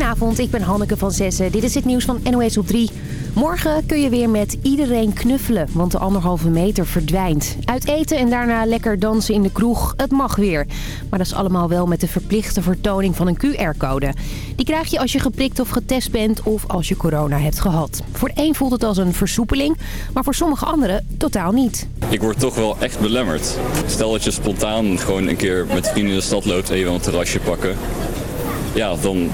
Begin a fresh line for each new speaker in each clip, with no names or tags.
Goedenavond, ik ben Hanneke van Zessen. Dit is het nieuws van NOS op 3. Morgen kun je weer met iedereen knuffelen, want de anderhalve meter verdwijnt. Uit eten en daarna lekker dansen in de kroeg, het mag weer. Maar dat is allemaal wel met de verplichte vertoning van een QR-code. Die krijg je als je geprikt of getest bent of als je corona hebt gehad. Voor de een voelt het als een versoepeling, maar voor sommige anderen totaal niet.
Ik word toch wel echt belemmerd. Stel dat je spontaan gewoon een keer met vrienden in de stad loopt en je wil een terrasje pakken. Ja, dan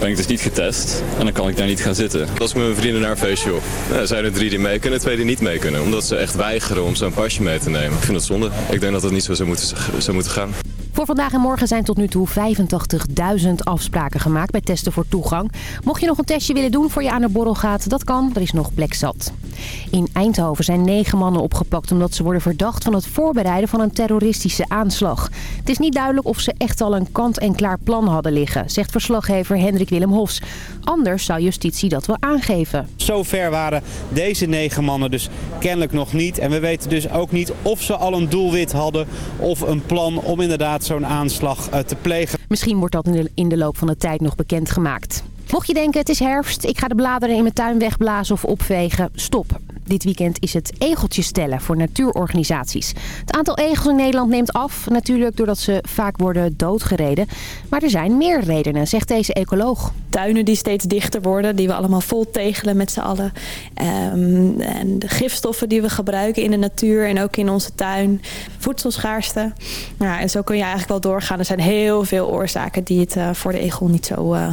ben ik dus niet getest en dan kan ik daar niet gaan zitten.
Als ik met mijn vrienden naar een feestje op, nou, zijn er drie die mee kunnen, twee die niet mee kunnen. Omdat ze echt weigeren om zo'n pasje mee te nemen. Ik vind het zonde. Ik denk dat dat niet zo zou moeten, zou moeten gaan.
Voor vandaag en morgen zijn tot nu toe 85.000 afspraken gemaakt bij testen voor toegang. Mocht je nog een testje willen doen voor je aan de borrel gaat, dat kan. Er is nog plek zat. In Eindhoven zijn negen mannen opgepakt omdat ze worden verdacht van het voorbereiden van een terroristische aanslag. Het is niet duidelijk of ze echt al een kant-en-klaar plan hadden liggen, zegt verslaggever Hendrik Willem Hofs. Anders zou justitie dat wel aangeven.
Zover waren deze negen mannen dus kennelijk nog niet. En we weten dus ook niet of ze al een doelwit hadden of een plan om inderdaad zo'n aanslag eh, te plegen.
Misschien wordt dat in de loop van de tijd nog bekendgemaakt. Mocht je denken het is herfst, ik ga de bladeren in mijn tuin wegblazen of opvegen, stop. Dit weekend is het egeltjes stellen voor natuurorganisaties. Het aantal egels in Nederland neemt af. Natuurlijk doordat ze vaak worden doodgereden. Maar er zijn meer redenen, zegt deze ecoloog.
Tuinen die steeds dichter worden, die we allemaal vol tegelen met z'n allen. Um, en de gifstoffen die we gebruiken in de natuur en ook in onze tuin. Voedselschaarste. Ja, en zo kun je eigenlijk wel doorgaan. Er zijn heel veel oorzaken die het uh, voor de egel niet zo, uh,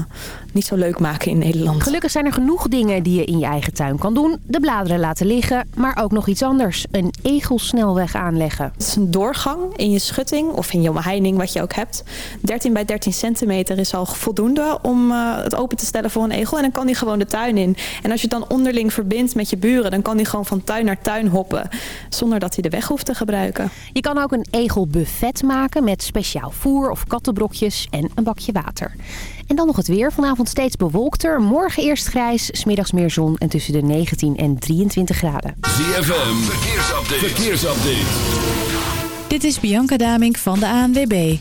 niet zo leuk maken in Nederland.
Gelukkig zijn er genoeg dingen die je in je eigen tuin kan doen. De bladeren laten liggen, maar ook nog iets anders. Een egelsnelweg aanleggen.
Het is een doorgang in je schutting of in je omheining wat je ook hebt. 13 bij 13 centimeter is al voldoende om uh, het open te stellen voor een egel. En dan kan die gewoon de tuin in. En als je het dan onderling verbindt met je buren, dan kan die gewoon van tuin naar tuin hoppen. Zonder dat hij de weg hoeft te gebruiken.
Je kan ook een egelbuffet maken met speciaal voer of kattenbrokjes en een bakje water. En dan nog het weer. Vanavond steeds bewolkter. Morgen eerst grijs, smiddags meer zon en tussen de 19 en 23 graden.
ZFM, verkeersupdate. verkeersupdate.
Dit is Bianca Damink van de ANWB.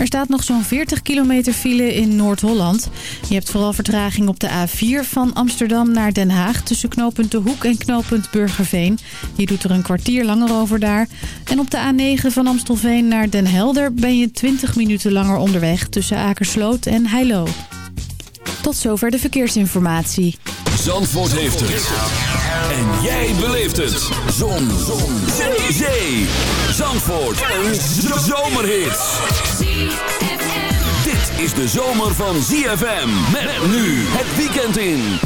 Er staat nog zo'n 40 kilometer file in Noord-Holland. Je hebt vooral vertraging op de A4 van Amsterdam naar Den Haag... tussen knooppunt De Hoek en knooppunt Burgerveen. Je doet er een kwartier langer over daar. En op de A9 van Amstelveen naar Den Helder... ben je 20 minuten langer onderweg tussen Akersloot en Heilo. Tot zover de verkeersinformatie.
Zandvoort heeft het. En jij beleeft het. Zon. Zon. Zee. Zandvoort. Een zomerhit. Dit is de zomer van ZFM. Met nu het weekend in.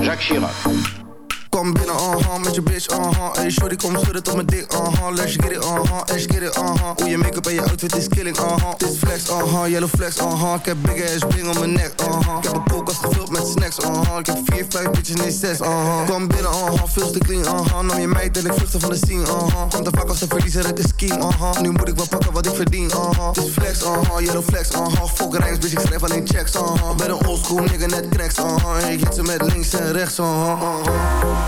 Jacques Chirac. Kom binnen, uh-huh, met je bitch, uh-huh. Hey shorty, kom schudden tot mijn dik, uh-huh. Let's get it, uh-huh, let's get it, uh-huh. Hoe je make-up en je outfit is killing, uh-huh. Dit flex, uh-huh, yellow flex, uh-huh. Ik heb big ass bling om mijn nek, uh-huh. Ik heb een koelkast gevuld met snacks, uh-huh. Ik heb vier, vijf bitches, nee zes, uh-huh. Kom binnen, uh-huh, veel te clean, uh-huh. Nam je meid en ik vluchtte van de scene, uh-huh. Komt te vaak als de verliezer uit de scheme, uh-huh. Nu moet ik wel pakken wat ik verdien, uh-huh. Dit flex, uh-huh, yellow flex, uh-huh. Fuck rijks, bitch, ik schrijf alleen checks, uh-huh. Ben een oldschool nigga, net cracks, uh-huh. Ik hit ze met links en rechts, uh-huh, uh-huh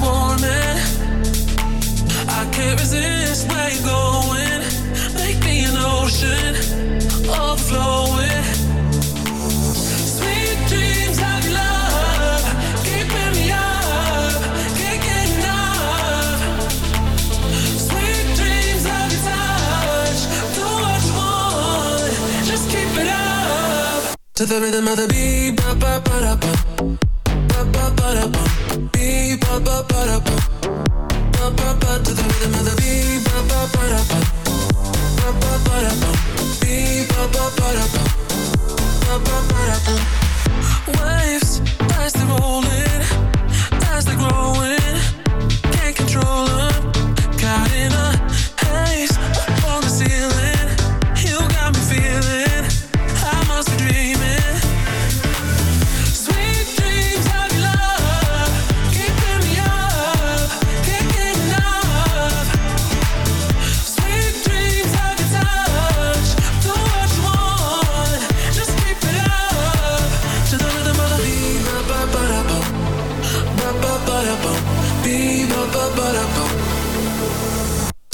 Warming. I can't resist where you're going. Make me an ocean, overflowing. Sweet dreams of love, keeping me up, can't get enough. Sweet dreams of your touch, do just keep it up. To the rhythm of the beat, ba ba ba da ba Waves as they rolling,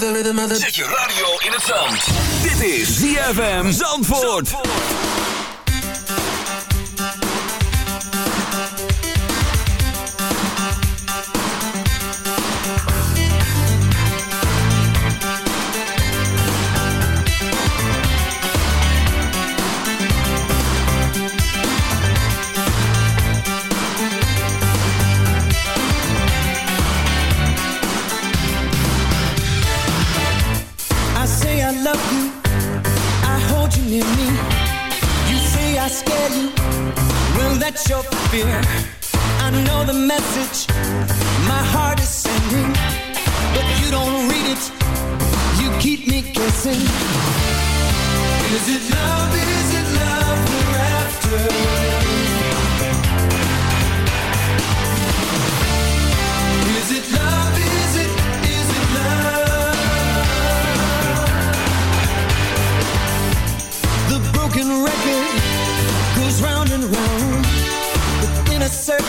Zet je radio in het zand. Dit is ZFM Zandvoort.
I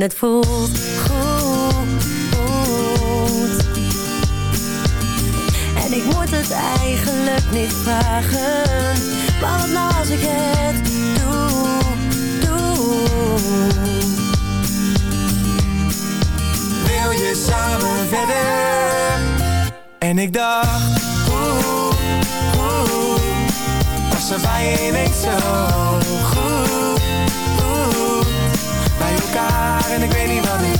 en
het voelt goed. En ik moet het eigenlijk niet vragen, maar wat als ik het doe, doe.
Wil je samen verder? En ik dacht, oeh, oeh, was er niet zo goed. en ik weet niet wat ik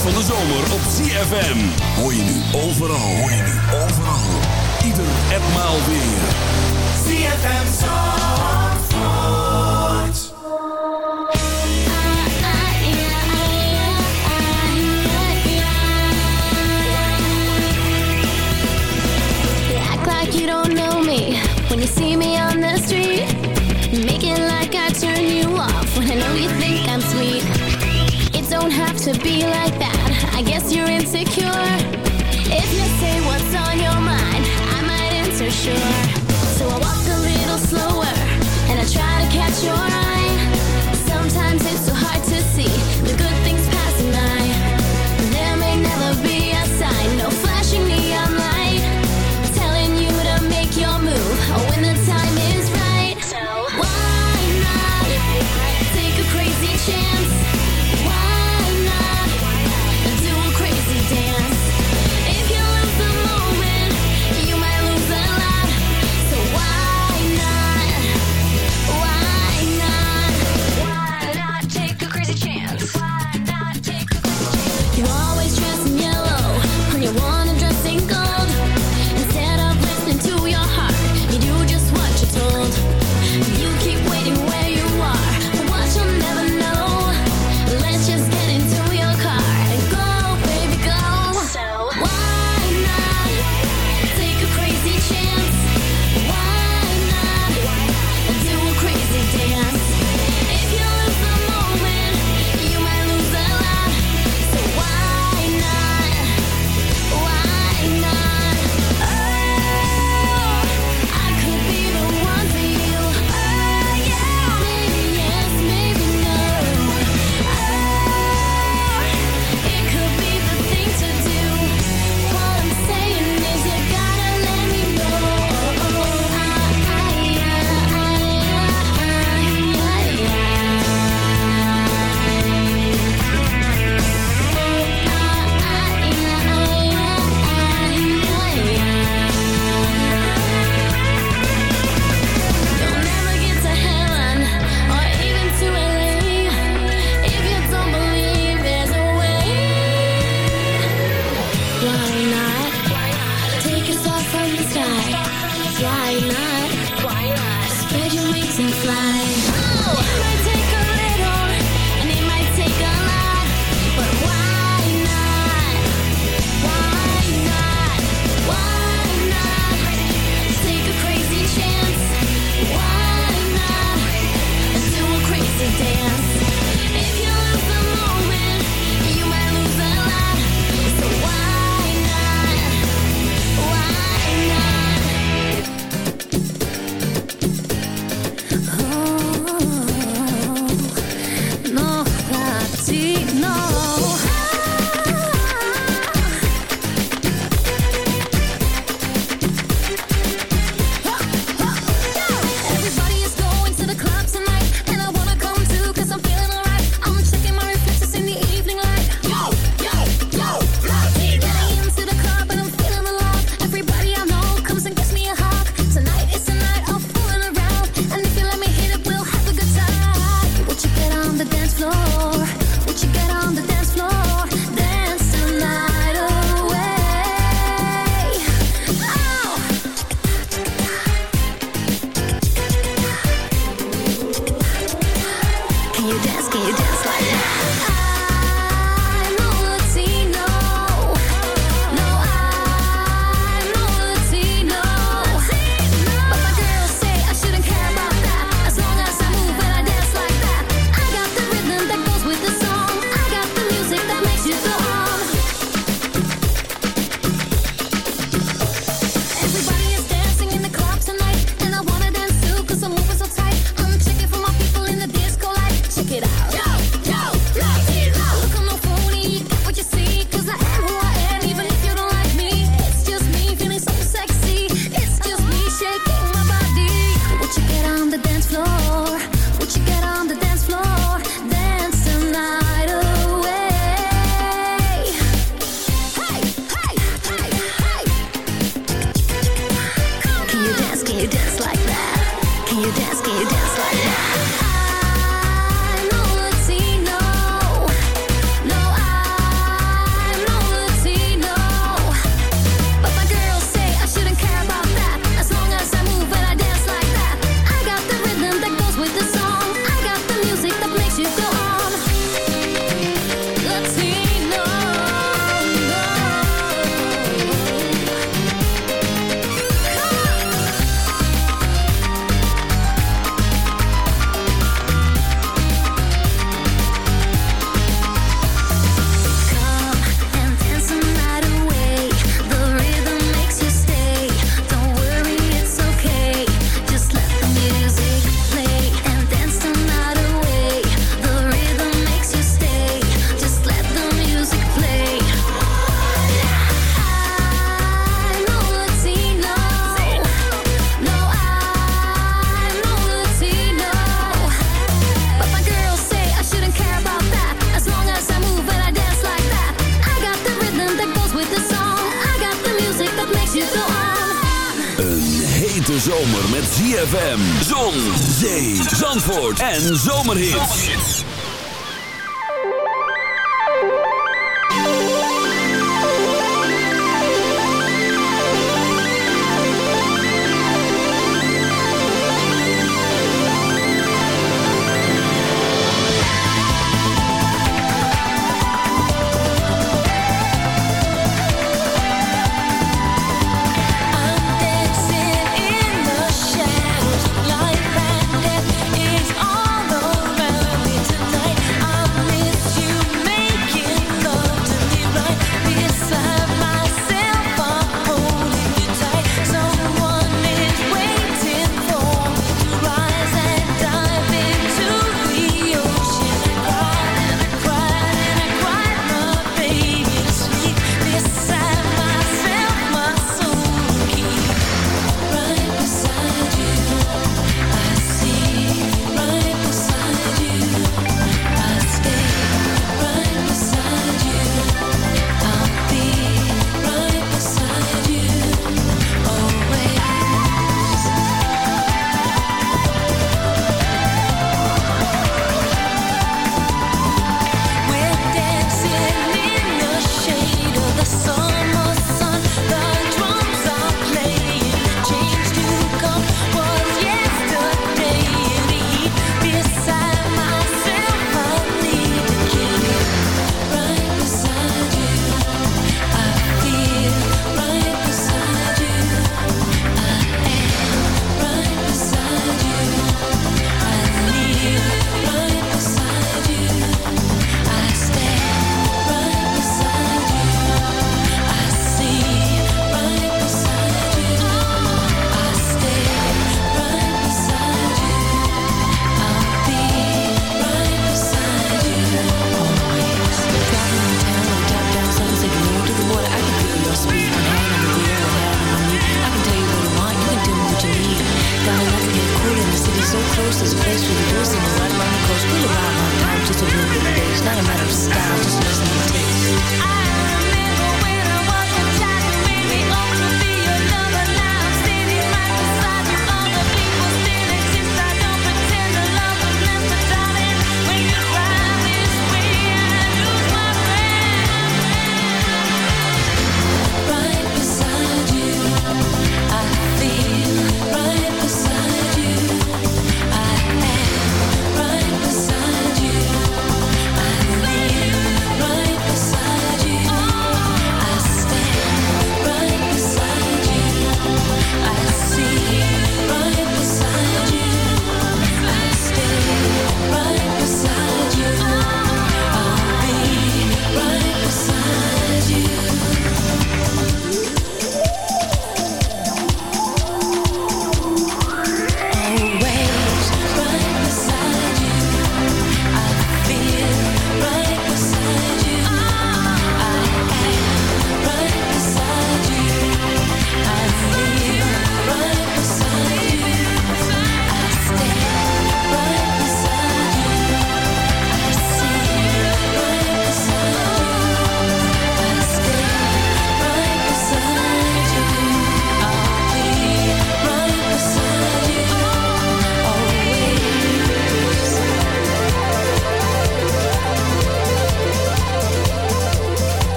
van de zomer op ZFM. Hoor je nu overal, hoor je nu overal. Ieder en
maal weer.
ZFM Zandvoort.
Act like you don't know me when you see me on the street. Make it like I turn you off when I know you think I'm sweet. It don't have to be like sure.
En zomerhits.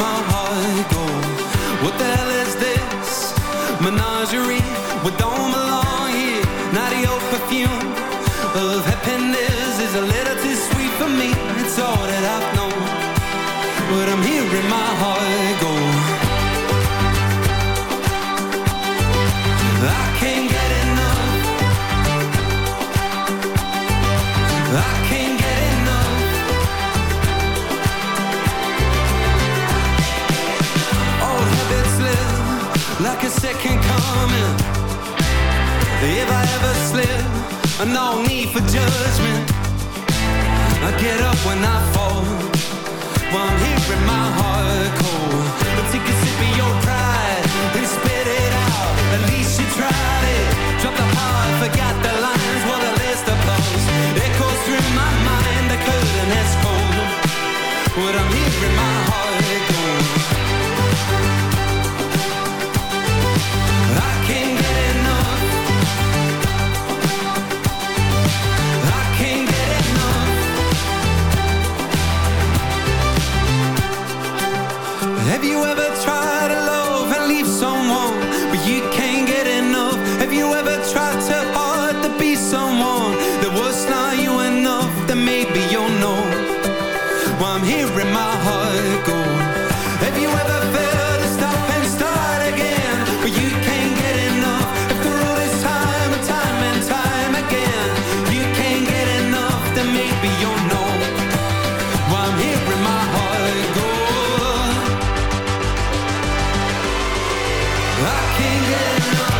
my heart go What the hell is this? Menagerie We don't belong here. Not your perfume Of happiness is a little too sweet for me. It's all that I've known. But I'm hearing, my heart go second coming. If I ever slip, no need for judgment. I get up when I fall, one hit in my heart cold. But take a sip of your pride and spit it out. At least you tried it. Drop the heart, forgot the lines, what a list of blows. Echoes through my mind, the curtain has fallen. What I'm hearing, my heart goes. I can't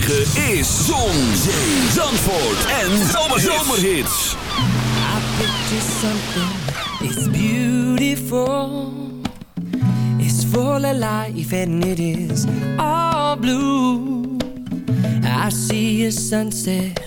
is Zon, Zee, Zandvoort en Zomerhits.
I picture something, it's beautiful. It's full of life and it is all blue. I see a sunset.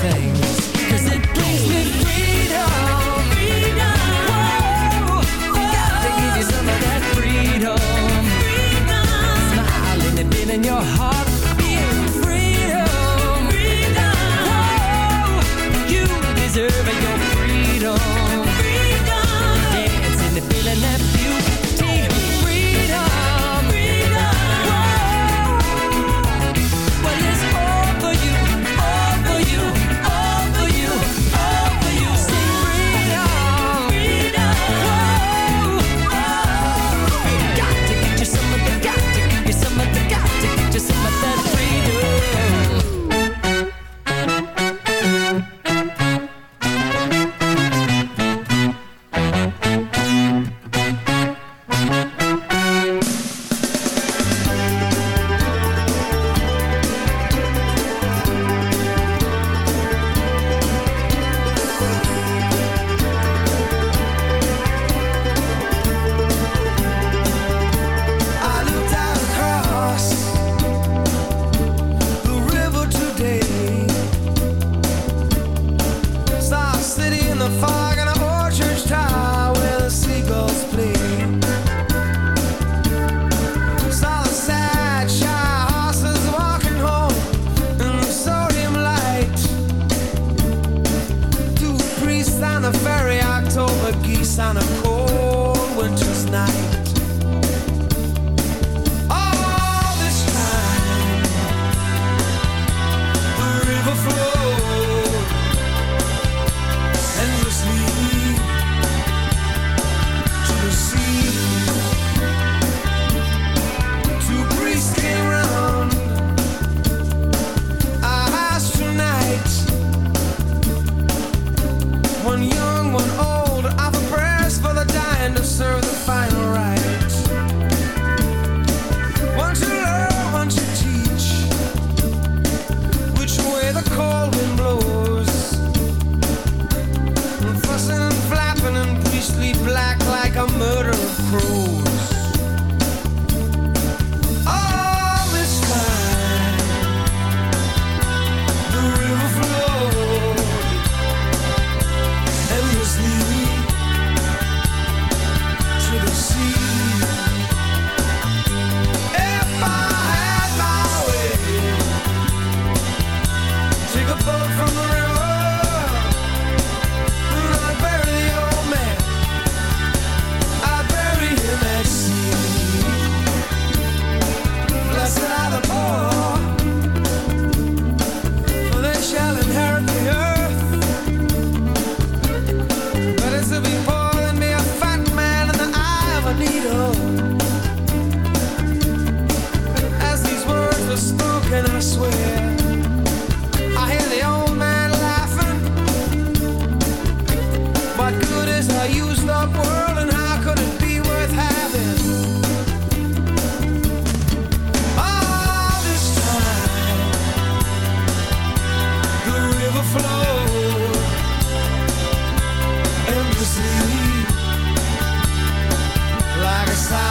thing.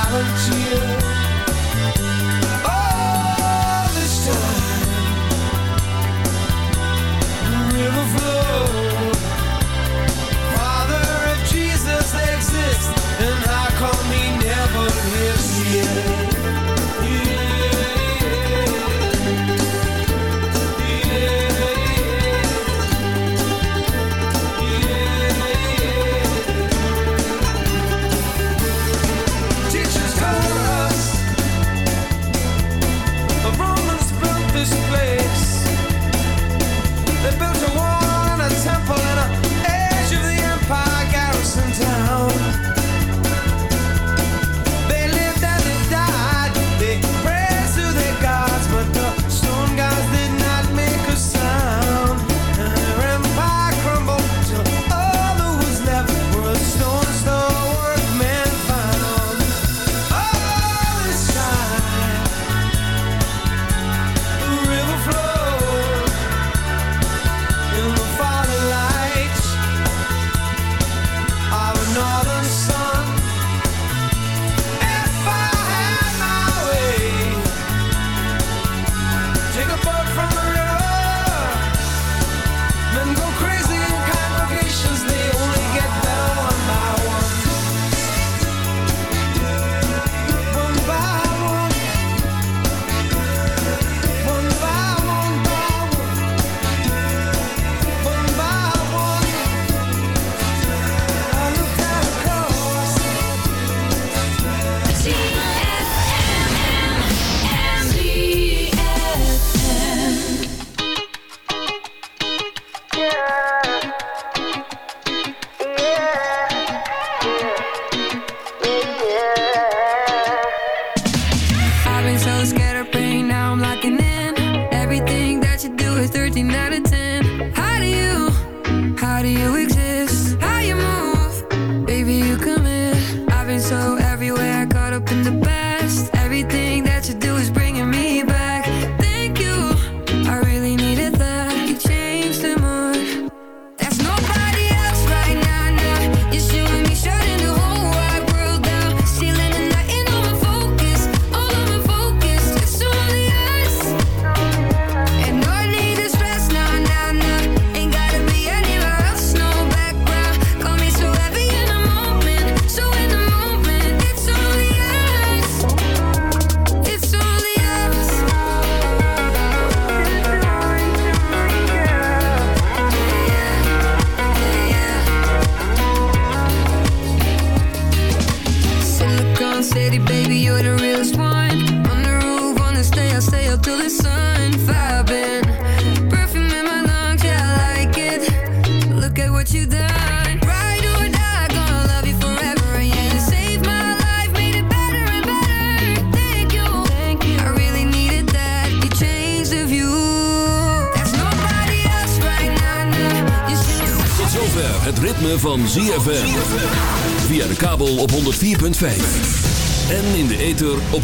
apology.